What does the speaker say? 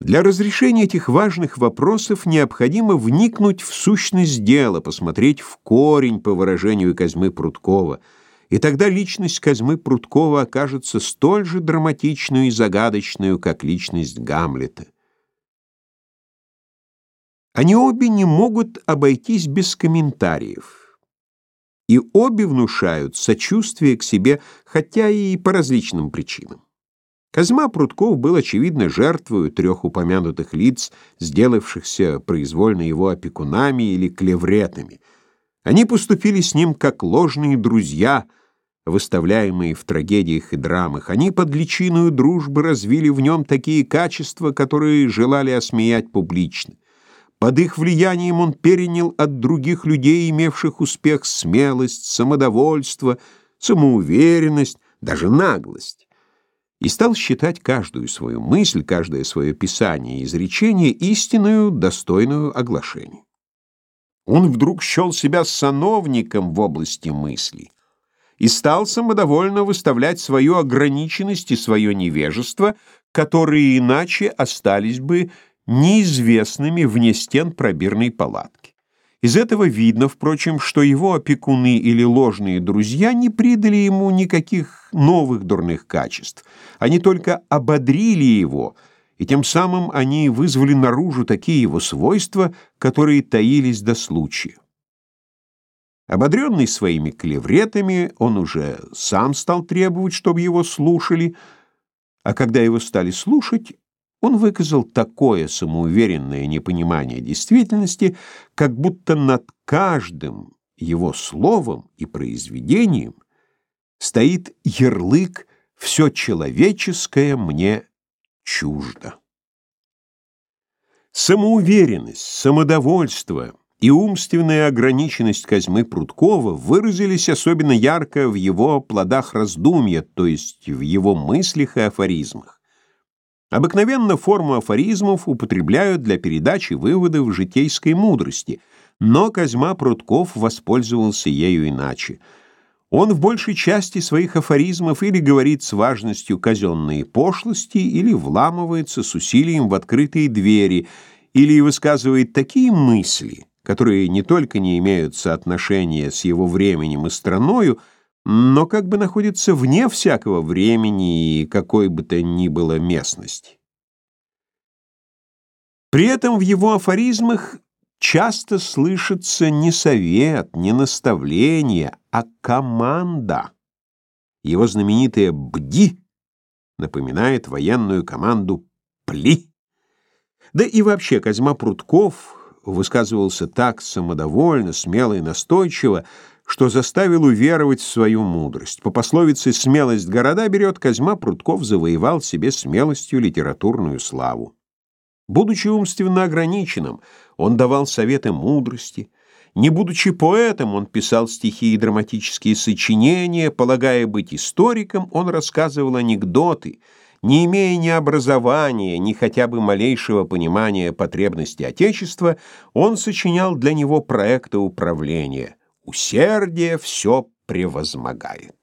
Для разрешения этих важных вопросов необходимо вникнуть в сущность дела, посмотреть в корень, по выражению Козьмы Прудкова, и тогда личность Козьмы Прудкова окажется столь же драматичной и загадочной, как личность Гамлета. Они обе не могут обойтись без комментариев. И обе внушают сочувствие к себе, хотя и по различным причинам. Козьма Прутков был, очевидно, жертвою трех упомянутых лиц, сделавшихся произвольно его опекунами или клевретами. Они поступили с ним как ложные друзья, выставляемые в трагедиях и драмах. Они под личиную дружбы развили в нем такие качества, которые желали осмеять публично. Под их влиянием он перенял от других людей, имевших успех, смелость, самодовольство, самоуверенность, даже наглость и стал считать каждую свою мысль, каждое свое писание и изречение истинную, достойную оглашения. Он вдруг счел себя сановником в области мысли и стал самодовольно выставлять свою ограниченность и свое невежество, которые иначе остались бы неизвестными вне стен пробирной палатки. Из этого видно, впрочем, что его опекуны или ложные друзья не придали ему никаких новых дурных качеств. Они только ободрили его, и тем самым они вызвали наружу такие его свойства, которые таились до случая. Ободренный своими клевретами, он уже сам стал требовать, чтобы его слушали, а когда его стали слушать, он выказал такое самоуверенное непонимание действительности, как будто над каждым его словом и произведением стоит ярлык «все человеческое мне чуждо». Самоуверенность, самодовольство и умственная ограниченность Козьмы Прудкова выразились особенно ярко в его плодах раздумья, то есть в его мыслях и афоризмах. Обыкновенно форму афоризмов употребляют для передачи выводов житейской мудрости, но Козьма Прутков воспользовался ею иначе. Он в большей части своих афоризмов или говорит с важностью казенные пошлости, или вламывается с усилием в открытые двери, или высказывает такие мысли, которые не только не имеют соотношения с его временем и страною, но как бы находится вне всякого времени и какой бы то ни было местности. При этом в его афоризмах часто слышится не совет, не наставление, а команда. Его знаменитое «бди» напоминает военную команду «пли». Да и вообще Козьма Прутков высказывался так самодовольно, смело и настойчиво, что заставил уверовать в свою мудрость. По пословице «смелость города берет» Козьма Прутков завоевал себе смелостью литературную славу. Будучи умственно ограниченным, он давал советы мудрости. Не будучи поэтом, он писал стихи и драматические сочинения. Полагая быть историком, он рассказывал анекдоты. Не имея ни образования, ни хотя бы малейшего понимания потребностей Отечества, он сочинял для него проекты управления. Усердие все превозмогает.